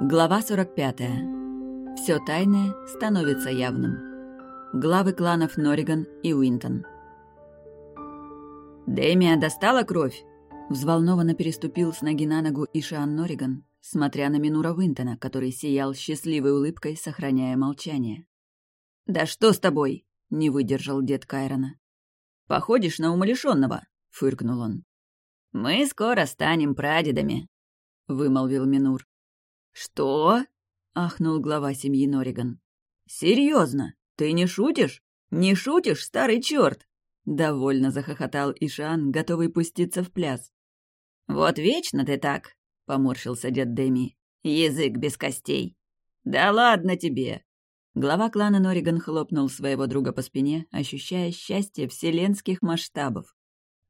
Глава 45. Все тайное становится явным. Главы кланов Нориган и Уинтон. «Дэмия достала кровь?» Взволнованно переступил с ноги на ногу Ишиан Нориган, смотря на Минура Уинтона, который сиял счастливой улыбкой, сохраняя молчание. «Да что с тобой?» — не выдержал дед Кайрона. «Походишь на умалишенного», — фыркнул он. «Мы скоро станем прадедами», — вымолвил Минур. «Что?» — ахнул глава семьи Нориган. «Серьезно? Ты не шутишь? Не шутишь, старый черт?» Довольно захохотал Ишан, готовый пуститься в пляс. «Вот вечно ты так!» — поморщился дед Деми. «Язык без костей!» «Да ладно тебе!» Глава клана Нориган хлопнул своего друга по спине, ощущая счастье вселенских масштабов.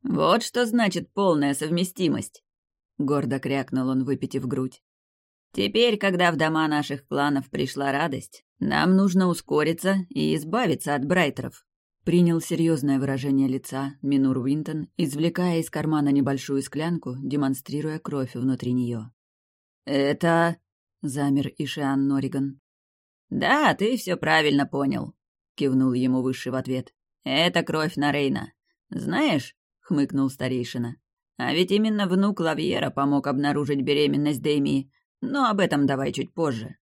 «Вот что значит полная совместимость!» Гордо крякнул он, выпитив грудь. «Теперь, когда в дома наших кланов пришла радость, нам нужно ускориться и избавиться от брайтеров. Принял серьезное выражение лица Минур Уинтон, извлекая из кармана небольшую склянку, демонстрируя кровь внутри нее. «Это...» — замер Ишиан Нориган. «Да, ты все правильно понял», — кивнул ему Высший в ответ. «Это кровь Нарейна. Знаешь, — хмыкнул старейшина, — а ведь именно внук Лавьера помог обнаружить беременность Дэйми, но об этом давай чуть позже.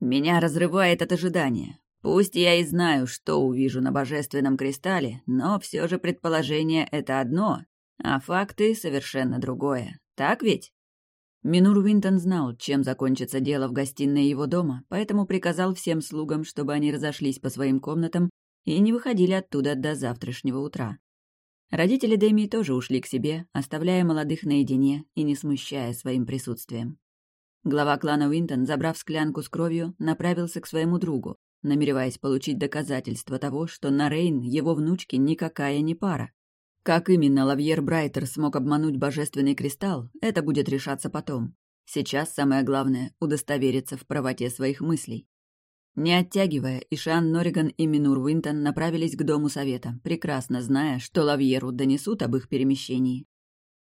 Меня разрывает от ожидания. Пусть я и знаю, что увижу на божественном кристалле, но все же предположение — это одно, а факты — совершенно другое. Так ведь? Минур Винтон знал, чем закончится дело в гостиной его дома, поэтому приказал всем слугам, чтобы они разошлись по своим комнатам и не выходили оттуда до завтрашнего утра. Родители Дэми тоже ушли к себе, оставляя молодых наедине и не смущая своим присутствием. Глава клана Уинтон, забрав склянку с кровью, направился к своему другу, намереваясь получить доказательство того, что Нарейн его внучке никакая не пара. Как именно Лавьер Брайтер смог обмануть божественный кристалл, это будет решаться потом. Сейчас самое главное — удостовериться в правоте своих мыслей. Не оттягивая, Ишан Нориган и Минур Уинтон направились к Дому Совета, прекрасно зная, что Лавьеру донесут об их перемещении.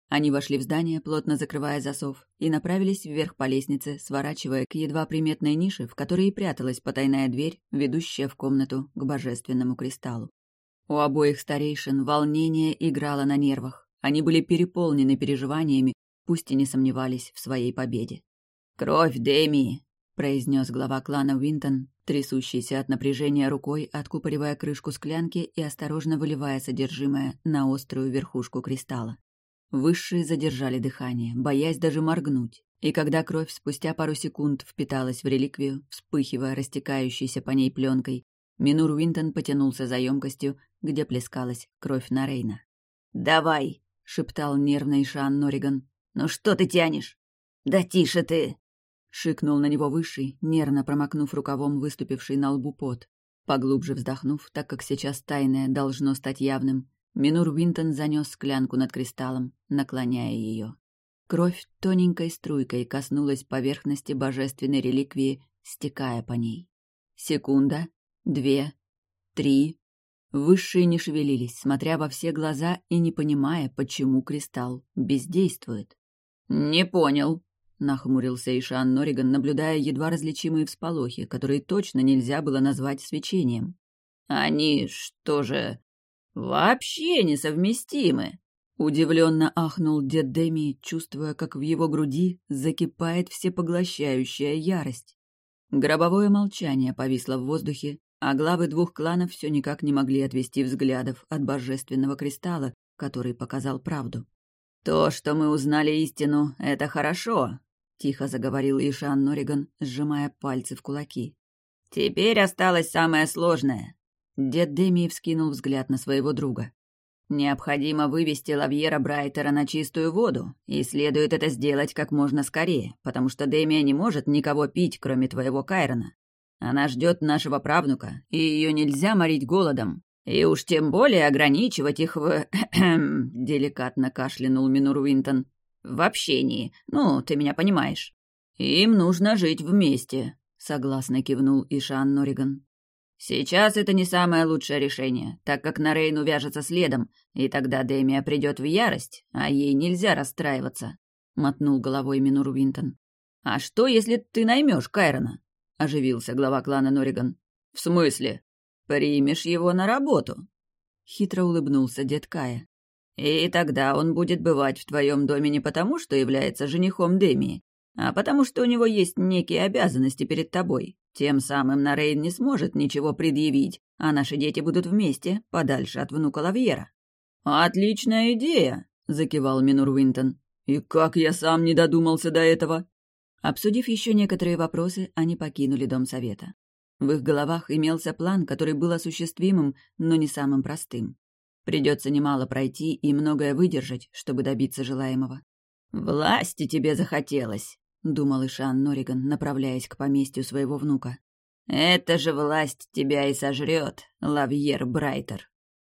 Они вошли в здание, плотно закрывая засов, и направились вверх по лестнице, сворачивая к едва приметной нише, в которой и пряталась потайная дверь, ведущая в комнату к божественному кристаллу. У обоих старейшин волнение играло на нервах. Они были переполнены переживаниями, пусть и не сомневались в своей победе. «Кровь Деми!» — произнес глава клана Уинтон, трясущийся от напряжения рукой, откупоривая крышку склянки и осторожно выливая содержимое на острую верхушку кристалла. Высшие задержали дыхание, боясь даже моргнуть. И когда кровь спустя пару секунд впиталась в реликвию, вспыхивая растекающейся по ней пленкой, Минур Уинтон потянулся за емкостью, где плескалась кровь Нарейна. «Давай!» — шептал нервный Шан Нориган. «Ну что ты тянешь?» «Да тише ты!» — шикнул на него Высший, нервно промокнув рукавом выступивший на лбу пот. Поглубже вздохнув, так как сейчас тайное должно стать явным, Минур Винтон занес склянку над кристаллом, наклоняя ее. Кровь тоненькой струйкой коснулась поверхности божественной реликвии, стекая по ней. Секунда, две, три. Высшие не шевелились, смотря во все глаза и не понимая, почему кристалл бездействует. «Не понял», — нахмурился Ишан Нориган, наблюдая едва различимые всполохи, которые точно нельзя было назвать свечением. «Они что же...» «Вообще несовместимы!» Удивленно ахнул дед Деми, чувствуя, как в его груди закипает всепоглощающая ярость. Гробовое молчание повисло в воздухе, а главы двух кланов все никак не могли отвести взглядов от божественного кристалла, который показал правду. «То, что мы узнали истину, это хорошо», — тихо заговорил Ишан Нориган, сжимая пальцы в кулаки. «Теперь осталось самое сложное Дед Деми вскинул взгляд на своего друга. «Необходимо вывести Лавьера Брайтера на чистую воду, и следует это сделать как можно скорее, потому что Демия не может никого пить, кроме твоего Кайрона. Она ждет нашего правнука, и ее нельзя морить голодом, и уж тем более ограничивать их в... деликатно кашлянул Минур Уинтон. В общении, ну, ты меня понимаешь. Им нужно жить вместе, согласно кивнул Ишан Нориган. Сейчас это не самое лучшее решение, так как Нарейн увяжется следом, и тогда Демия придет в ярость, а ей нельзя расстраиваться», — мотнул головой Минур Винтон. «А что, если ты наймешь Кайрона?» — оживился глава клана Нориган. «В смысле? Примешь его на работу?» Хитро улыбнулся дед Кая. «И тогда он будет бывать в твоем доме не потому, что является женихом Демии, а потому что у него есть некие обязанности перед тобой. Тем самым Нарейн не сможет ничего предъявить, а наши дети будут вместе, подальше от внука Лавьера». «Отличная идея!» — закивал Минур Уинтон. «И как я сам не додумался до этого?» Обсудив еще некоторые вопросы, они покинули Дом Совета. В их головах имелся план, который был осуществимым, но не самым простым. Придется немало пройти и многое выдержать, чтобы добиться желаемого. «Власти тебе захотелось», — думал Ишан Нориган, направляясь к поместью своего внука. «Эта же власть тебя и сожрет, Лавьер Брайтер».